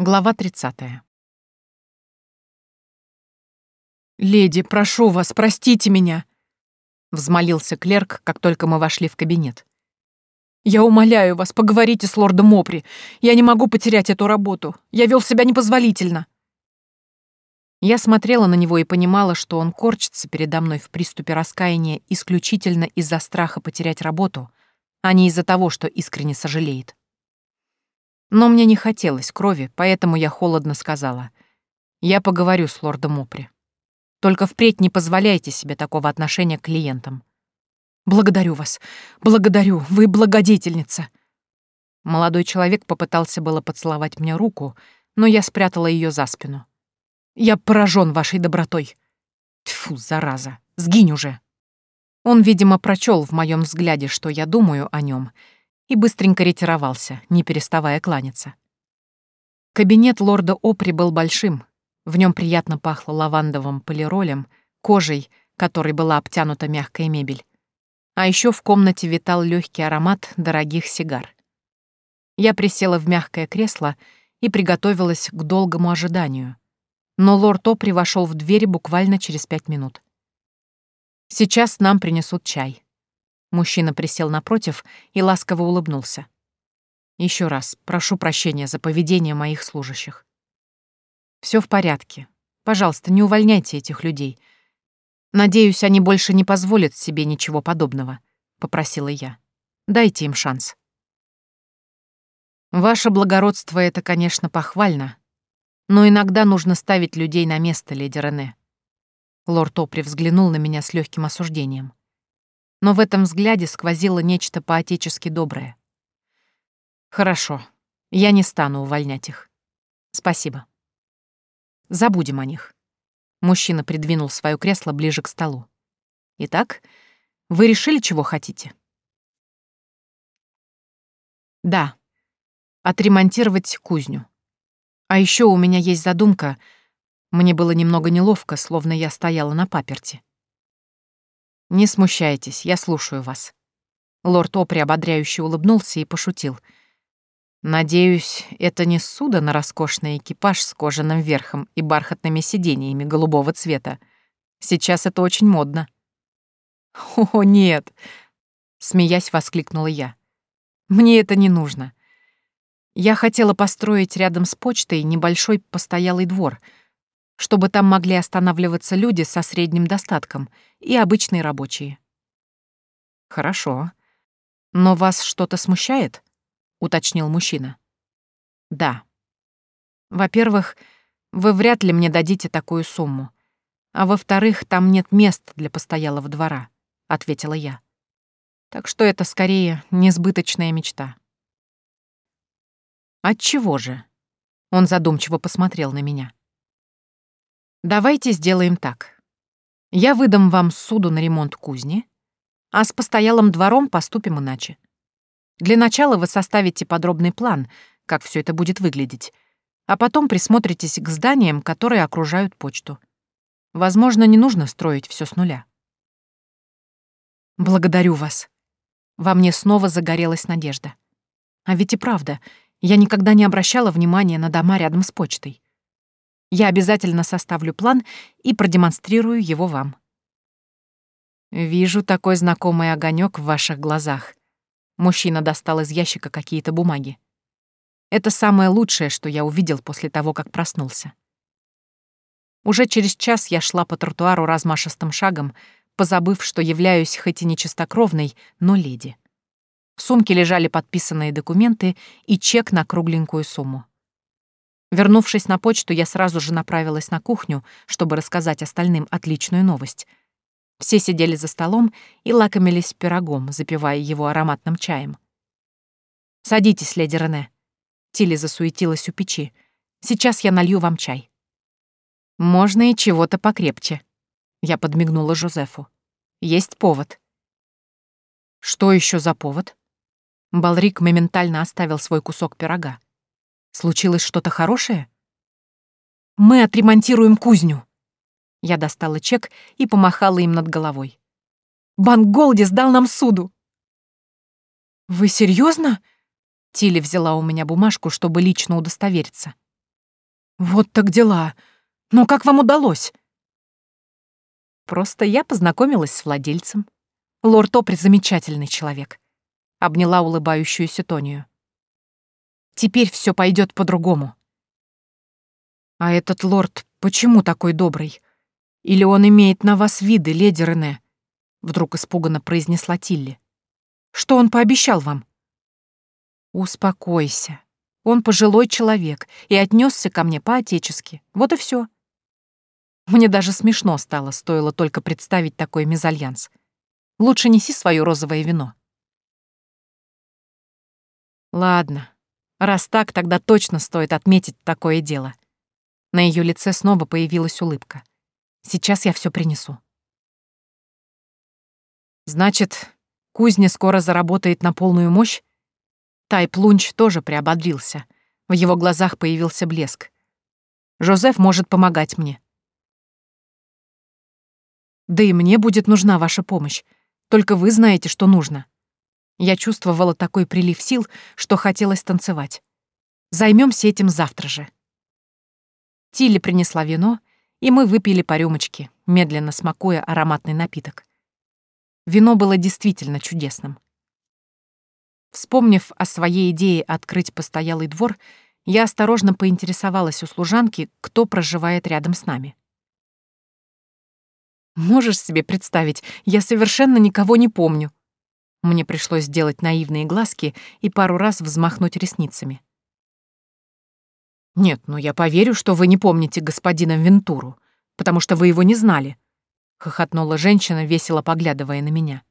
Глава 30. «Леди, прошу вас, простите меня!» — взмолился клерк, как только мы вошли в кабинет. «Я умоляю вас, поговорите с лордом Опри. Я не могу потерять эту работу. Я вел себя непозволительно». Я смотрела на него и понимала, что он корчится передо мной в приступе раскаяния исключительно из-за страха потерять работу, а не из-за того, что искренне сожалеет. Но мне не хотелось крови, поэтому я холодно сказала. Я поговорю с лордом Опри. Только впредь не позволяйте себе такого отношения к клиентам. Благодарю вас. Благодарю. Вы благодетельница. Молодой человек попытался было поцеловать мне руку, но я спрятала ее за спину. Я поражен вашей добротой. Тьфу, зараза. Сгинь уже. Он, видимо, прочел в моем взгляде, что я думаю о нем, и быстренько ретировался, не переставая кланяться. Кабинет лорда Опри был большим. В нем приятно пахло лавандовым полиролем, кожей, которой была обтянута мягкая мебель. А еще в комнате витал легкий аромат дорогих сигар. Я присела в мягкое кресло и приготовилась к долгому ожиданию. Но лорд Опри вошел в двери буквально через пять минут. Сейчас нам принесут чай. Мужчина присел напротив и ласково улыбнулся. Еще раз прошу прощения за поведение моих служащих. Все в порядке. Пожалуйста, не увольняйте этих людей. Надеюсь, они больше не позволят себе ничего подобного, попросила я. Дайте им шанс. Ваше благородство — это, конечно, похвально, но иногда нужно ставить людей на место, леди Рене. Лорд Опри взглянул на меня с легким осуждением но в этом взгляде сквозило нечто поотечески доброе. «Хорошо, я не стану увольнять их. Спасибо. Забудем о них». Мужчина придвинул свое кресло ближе к столу. «Итак, вы решили, чего хотите?» «Да. Отремонтировать кузню. А еще у меня есть задумка. Мне было немного неловко, словно я стояла на паперти. «Не смущайтесь, я слушаю вас». Лорд Опри ободряюще улыбнулся и пошутил. «Надеюсь, это не суда на роскошный экипаж с кожаным верхом и бархатными сиденьями голубого цвета. Сейчас это очень модно». «О, нет!» — смеясь воскликнула я. «Мне это не нужно. Я хотела построить рядом с почтой небольшой постоялый двор — чтобы там могли останавливаться люди со средним достатком и обычные рабочие. Хорошо. Но вас что-то смущает? уточнил мужчина. Да. Во-первых, вы вряд ли мне дадите такую сумму. А во-вторых, там нет мест для постоялого двора, ответила я. Так что это скорее несбыточная мечта. От чего же? Он задумчиво посмотрел на меня. Давайте сделаем так. Я выдам вам суду на ремонт кузни, а с постоялым двором поступим иначе. Для начала вы составите подробный план, как все это будет выглядеть, а потом присмотритесь к зданиям, которые окружают почту. Возможно, не нужно строить все с нуля. Благодарю вас. Во мне снова загорелась надежда. А ведь и правда, я никогда не обращала внимания на дома рядом с почтой. Я обязательно составлю план и продемонстрирую его вам. Вижу такой знакомый огонек в ваших глазах. Мужчина достал из ящика какие-то бумаги. Это самое лучшее, что я увидел после того, как проснулся. Уже через час я шла по тротуару размашистым шагом, позабыв, что являюсь хоть и не чистокровной, но леди. В сумке лежали подписанные документы и чек на кругленькую сумму. Вернувшись на почту, я сразу же направилась на кухню, чтобы рассказать остальным отличную новость. Все сидели за столом и лакомились пирогом, запивая его ароматным чаем. «Садитесь, леди Рене». Тилли засуетилась у печи. «Сейчас я налью вам чай». «Можно и чего-то покрепче», — я подмигнула Жозефу. «Есть повод». «Что еще за повод?» Балрик моментально оставил свой кусок пирога. Случилось что-то хорошее? Мы отремонтируем кузню. Я достала чек и помахала им над головой. Банк Голди сдал нам суду. Вы серьезно? Тилли взяла у меня бумажку, чтобы лично удостовериться. Вот так дела. Но как вам удалось? Просто я познакомилась с владельцем. Лорд Опри замечательный человек. Обняла улыбающуюся Тонию. Теперь все пойдет по-другому. А этот лорд почему такой добрый? Или он имеет на вас виды, леди Рене? Вдруг испуганно произнесла Тилли. Что он пообещал вам? Успокойся. Он пожилой человек и отнесся ко мне по-отечески. Вот и все. Мне даже смешно стало, стоило только представить такой мезальянс. Лучше неси свое розовое вино. Ладно, раз так, тогда точно стоит отметить такое дело. На ее лице снова появилась улыбка. Сейчас я все принесу. Значит, кузня скоро заработает на полную мощь? Тай Плунч тоже приободрился. В его глазах появился блеск. Жозеф может помогать мне. Да и мне будет нужна ваша помощь. Только вы знаете, что нужно. Я чувствовала такой прилив сил, что хотелось танцевать. Займемся этим завтра же. Тилли принесла вино, и мы выпили по рюмочке, медленно смакуя ароматный напиток. Вино было действительно чудесным. Вспомнив о своей идее открыть постоялый двор, я осторожно поинтересовалась у служанки, кто проживает рядом с нами. Можешь себе представить, я совершенно никого не помню. Мне пришлось сделать наивные глазки и пару раз взмахнуть ресницами. Нет, ну я поверю, что вы не помните господина Вентуру, потому что вы его не знали, хохотнула женщина, весело поглядывая на меня.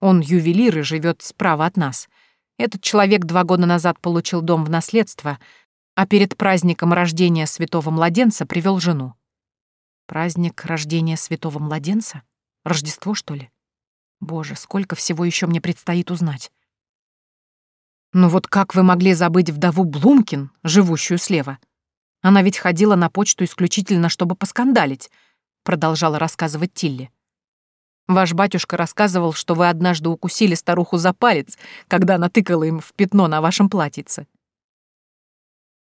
Он ювелир и живет справа от нас. Этот человек два года назад получил дом в наследство, а перед праздником рождения святого младенца привел жену. Праздник рождения святого младенца? Рождество, что ли? Боже, сколько всего еще мне предстоит узнать. Ну вот как вы могли забыть вдову Блумкин, живущую слева? Она ведь ходила на почту исключительно, чтобы поскандалить, продолжала рассказывать Тилли. Ваш батюшка рассказывал, что вы однажды укусили старуху за палец, когда она тыкала им в пятно на вашем платьице.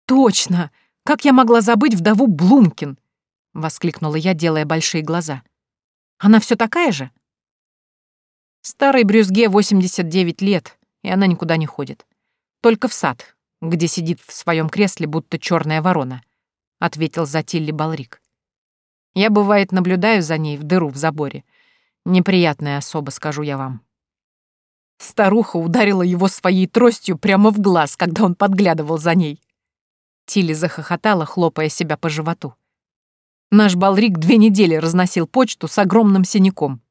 Точно! Как я могла забыть вдову Блумкин? — воскликнула я, делая большие глаза. «Она все такая же?» Старой брюзге 89 лет, и она никуда не ходит. Только в сад, где сидит в своем кресле, будто черная ворона», — ответил Затилли Балрик. «Я, бывает, наблюдаю за ней в дыру в заборе. Неприятная особа, скажу я вам». Старуха ударила его своей тростью прямо в глаз, когда он подглядывал за ней. Тилли захохотала, хлопая себя по животу. Наш Балрик две недели разносил почту с огромным синяком.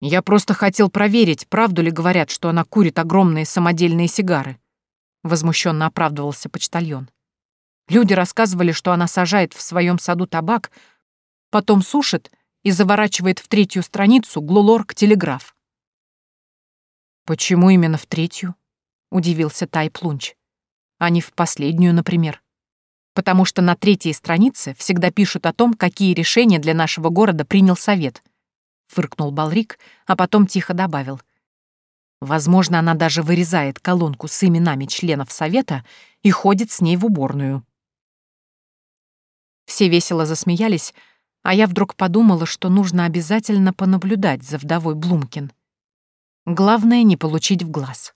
Я просто хотел проверить, правду ли говорят, что она курит огромные самодельные сигары. Возмущенно оправдывался почтальон. Люди рассказывали, что она сажает в своем саду табак, потом сушит и заворачивает в третью страницу глулорк-телеграф. «Почему именно в третью?» — удивился Тай Плунч. «А не в последнюю, например?» потому что на третьей странице всегда пишут о том, какие решения для нашего города принял совет. Фыркнул Балрик, а потом тихо добавил. Возможно, она даже вырезает колонку с именами членов совета и ходит с ней в уборную. Все весело засмеялись, а я вдруг подумала, что нужно обязательно понаблюдать за вдовой Блумкин. Главное — не получить в глаз.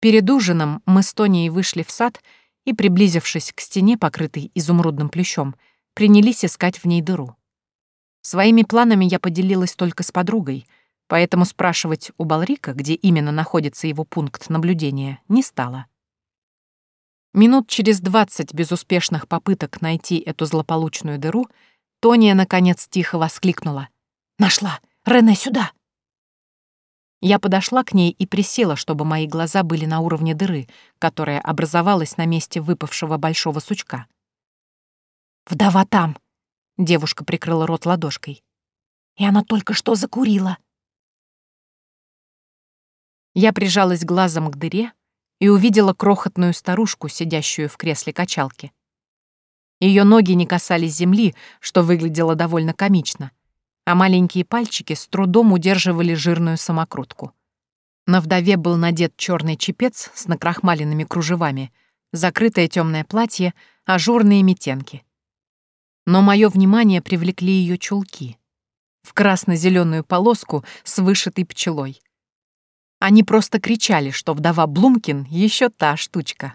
Перед ужином мы с Тонией вышли в сад — и, приблизившись к стене, покрытой изумрудным плющом, принялись искать в ней дыру. Своими планами я поделилась только с подругой, поэтому спрашивать у Балрика, где именно находится его пункт наблюдения, не стала. Минут через двадцать безуспешных попыток найти эту злополучную дыру Тония, наконец, тихо воскликнула. «Нашла! Рене, сюда!» Я подошла к ней и присела, чтобы мои глаза были на уровне дыры, которая образовалась на месте выпавшего большого сучка. «Вдова там!» — девушка прикрыла рот ладошкой. «И она только что закурила!» Я прижалась глазом к дыре и увидела крохотную старушку, сидящую в кресле качалки. Ее ноги не касались земли, что выглядело довольно комично — а маленькие пальчики с трудом удерживали жирную самокрутку. На вдове был надет черный чепец с накрахмаленными кружевами, Закрытое темное платье, ажурные метенки. Но мое внимание привлекли ее чулки в красно-зеленую полоску с вышитой пчелой. Они просто кричали, что вдова Блумкин еще та штучка.